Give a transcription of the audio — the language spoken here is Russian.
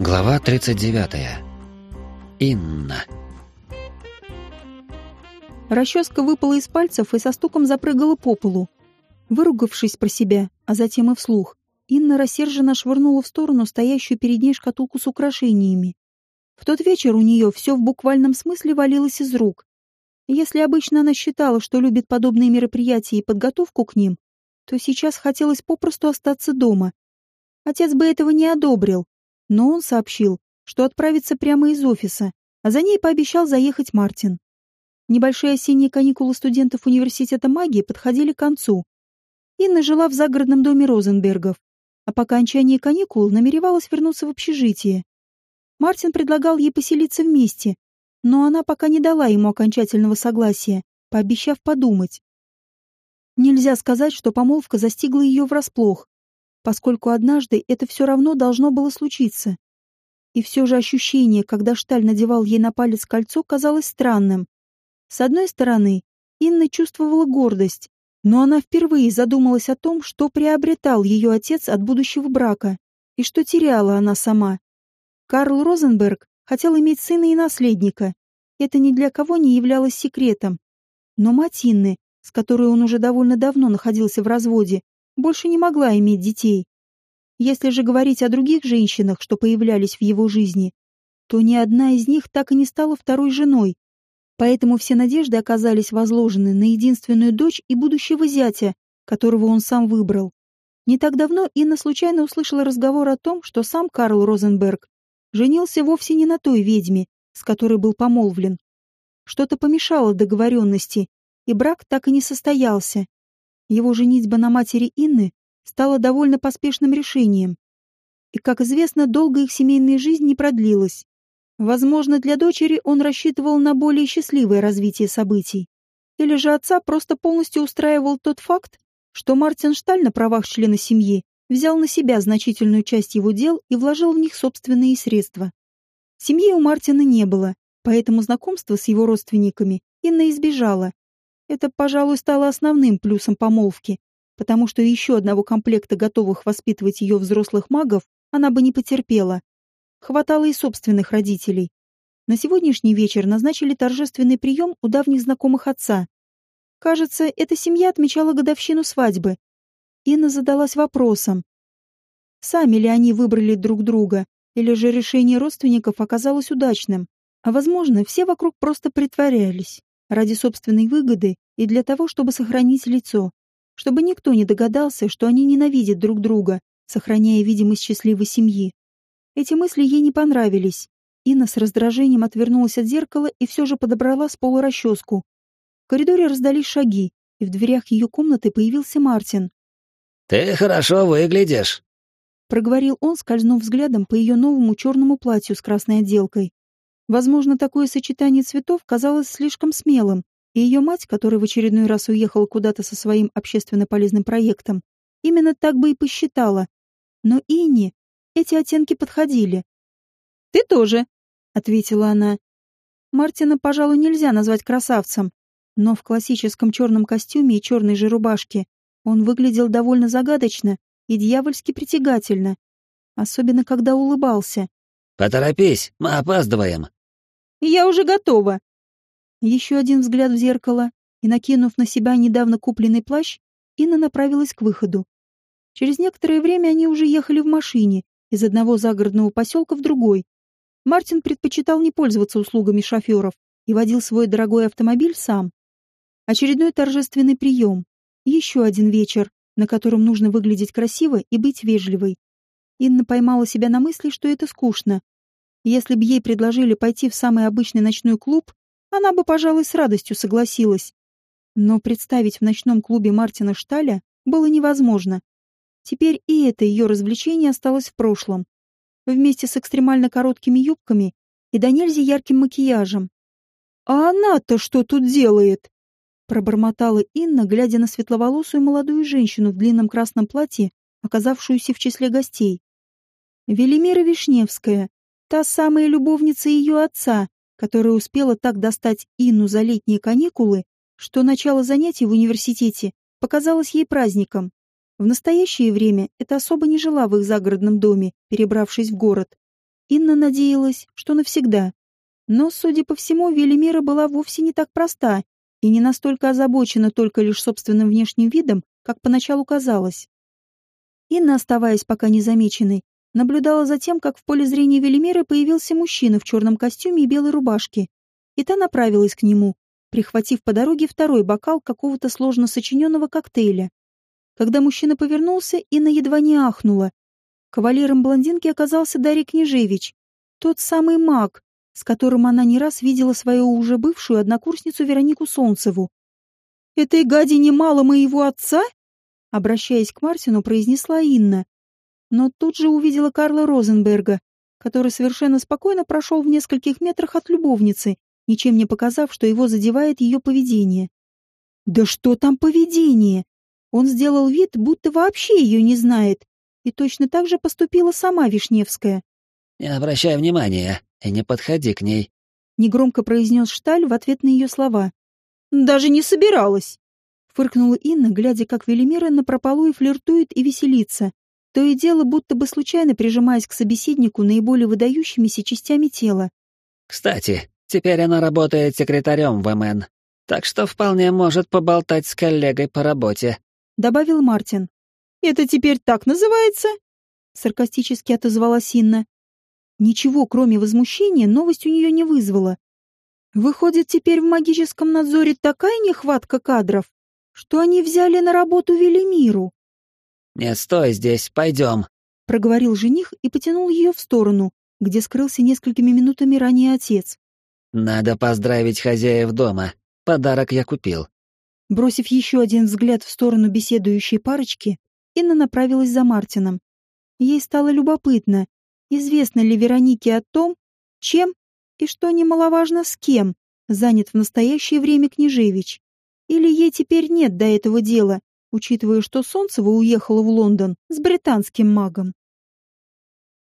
Глава 39. Инна. Расческа выпала из пальцев и со стуком запрыгала по полу. Выругавшись про себя, а затем и вслух, Инна рассерженно швырнула в сторону стоящую перед ней шкатулку с украшениями. В тот вечер у нее все в буквальном смысле валилось из рук. Если обычно она считала, что любит подобные мероприятия и подготовку к ним, то сейчас хотелось попросту остаться дома. Отец бы этого не одобрил, но он сообщил, что отправится прямо из офиса, а за ней пообещал заехать Мартин. Небольшие осенние каникулы студентов университета магии подходили к концу. Инна жила в загородном доме Розенбергов, а по окончании каникул намеревалась вернуться в общежитие. Мартин предлагал ей поселиться вместе, но она пока не дала ему окончательного согласия, пообещав подумать. Нельзя сказать, что помолвка застигла ее врасплох поскольку однажды это все равно должно было случиться. И все же ощущение, когда Шталь надевал ей на палец кольцо, казалось странным. С одной стороны, Инна чувствовала гордость, но она впервые задумалась о том, что приобретал ее отец от будущего брака и что теряла она сама. Карл Розенберг хотел иметь сына и наследника. Это ни для кого не являлось секретом. Но мать Инны, с которой он уже довольно давно находился в разводе, больше не могла иметь детей. Если же говорить о других женщинах, что появлялись в его жизни, то ни одна из них так и не стала второй женой. Поэтому все надежды оказались возложены на единственную дочь и будущего зятя, которого он сам выбрал. Не так давно Инна случайно услышала разговор о том, что сам Карл Розенберг женился вовсе не на той ведьме, с которой был помолвлен. Что-то помешало договоренности, и брак так и не состоялся. Его женитьба на матери Инны стала довольно поспешным решением. И, как известно, долго их семейная жизнь не продлилась. Возможно, для дочери он рассчитывал на более счастливое развитие событий. Или же отца просто полностью устраивал тот факт, что Мартин Шталь на правах члена семьи взял на себя значительную часть его дел и вложил в них собственные средства. Семьи у Мартина не было, поэтому знакомство с его родственниками Инна избежала, это, пожалуй, стало основным плюсом помолвки, потому что еще одного комплекта готовых воспитывать ее взрослых магов она бы не потерпела. Хватало и собственных родителей. На сегодняшний вечер назначили торжественный прием у давних знакомых отца. Кажется, эта семья отмечала годовщину свадьбы. Инна задалась вопросом. Сами ли они выбрали друг друга, или же решение родственников оказалось удачным? А возможно, все вокруг просто притворялись ради собственной выгоды и для того, чтобы сохранить лицо, чтобы никто не догадался, что они ненавидят друг друга, сохраняя видимость счастливой семьи. Эти мысли ей не понравились. Инна с раздражением отвернулась от зеркала и все же подобрала с пола расческу. В коридоре раздались шаги, и в дверях ее комнаты появился Мартин. «Ты хорошо выглядишь», — проговорил он, скользнув взглядом по ее новому черному платью с красной отделкой. Возможно, такое сочетание цветов казалось слишком смелым, и ее мать, которая в очередной раз уехала куда-то со своим общественно полезным проектом, именно так бы и посчитала. Но Инне эти оттенки подходили. «Ты тоже», — ответила она. Мартина, пожалуй, нельзя назвать красавцем, но в классическом черном костюме и черной же рубашке он выглядел довольно загадочно и дьявольски притягательно, особенно когда улыбался. «Поторопись, мы опаздываем». «Я уже готова». Еще один взгляд в зеркало, и, накинув на себя недавно купленный плащ, Инна направилась к выходу. Через некоторое время они уже ехали в машине из одного загородного поселка в другой. Мартин предпочитал не пользоваться услугами шоферов и водил свой дорогой автомобиль сам. Очередной торжественный прием. Еще один вечер, на котором нужно выглядеть красиво и быть вежливой. Инна поймала себя на мысли, что это скучно. Если бы ей предложили пойти в самый обычный ночной клуб, она бы, пожалуй, с радостью согласилась. Но представить в ночном клубе Мартина Шталя было невозможно. Теперь и это ее развлечение осталось в прошлом. Вместе с экстремально короткими юбками и до нельзя ярким макияжем. «А она-то что тут делает?» Пробормотала Инна, глядя на светловолосую молодую женщину в длинном красном платье, оказавшуюся в числе гостей. Велимира Вишневская, та самая любовница ее отца, которая успела так достать Инну за летние каникулы, что начало занятий в университете показалось ей праздником. В настоящее время это особо не жила в их загородном доме, перебравшись в город. Инна надеялась, что навсегда. Но, судя по всему, Велимира была вовсе не так проста и не настолько озабочена только лишь собственным внешним видом, как поначалу казалось. Инна, оставаясь пока незамеченной, наблюдала за тем, как в поле зрения Велимиры появился мужчина в черном костюме и белой рубашке, и та направилась к нему, прихватив по дороге второй бокал какого-то сложно сочиненного коктейля. Когда мужчина повернулся, Инна едва не ахнула. Кавалером блондинки оказался Дарий Княжевич, тот самый маг, с которым она не раз видела свою уже бывшую однокурсницу Веронику Солнцеву. «Этой гадине мало моего отца?» Обращаясь к Мартину, произнесла Инна. Но тут же увидела Карла Розенберга, который совершенно спокойно прошел в нескольких метрах от любовницы, ничем не показав, что его задевает ее поведение. Да что там поведение? Он сделал вид, будто вообще ее не знает, и точно так же поступила сама Вишневская. «Не обращай внимания и не подходи к ней», — негромко произнес Шталь в ответ на ее слова. «Даже не собиралась!» — фыркнула Инна, глядя, как Велимира напропалу и флиртует и веселится, то и дело будто бы случайно прижимаясь к собеседнику наиболее выдающимися частями тела. «Кстати, теперь она работает секретарем в МН, так что вполне может поболтать с коллегой по работе», — добавил Мартин. «Это теперь так называется?» — саркастически отозвалась Инна. Ничего, кроме возмущения, новость у нее не вызвала. Выходит, теперь в магическом надзоре такая нехватка кадров, что они взяли на работу Велимиру. «Не стой здесь, пойдем», — проговорил жених и потянул ее в сторону, где скрылся несколькими минутами ранее отец. «Надо поздравить хозяев дома. Подарок я купил». Бросив еще один взгляд в сторону беседующей парочки, Инна направилась за Мартином. Ей стало любопытно, известно ли Веронике о том, чем и, что немаловажно, с кем занят в настоящее время Княжевич. Или ей теперь нет до этого дела, учитывая, что Солнцева уехала в Лондон с британским магом.